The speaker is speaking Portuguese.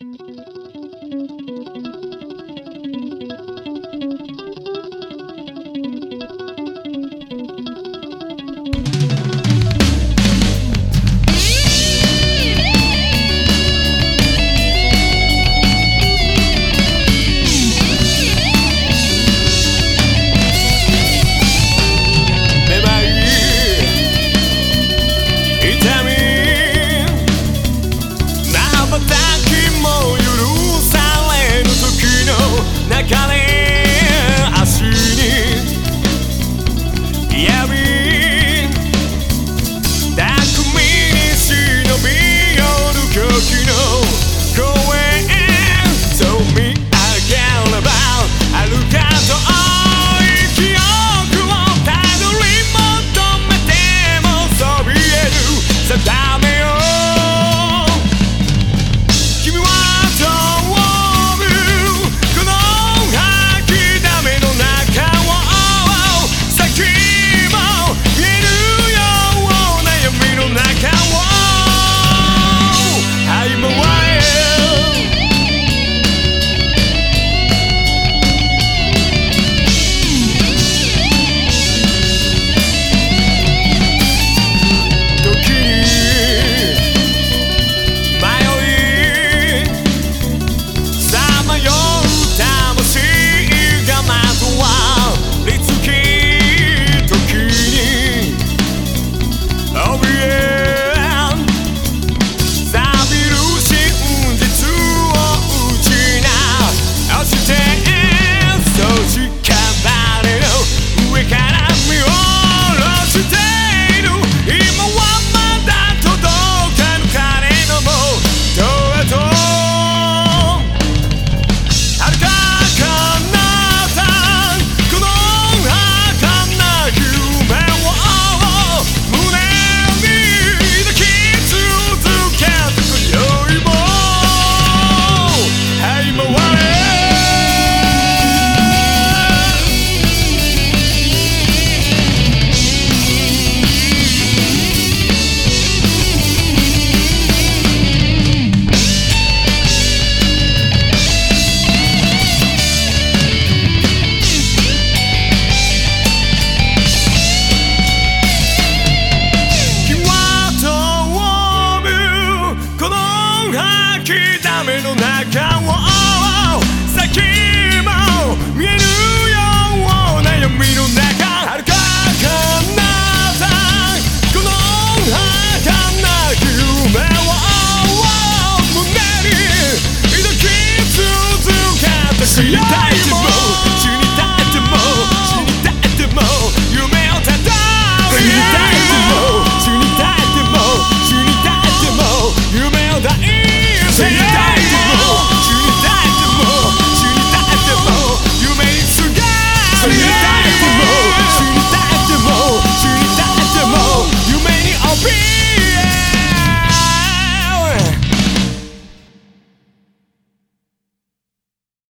Música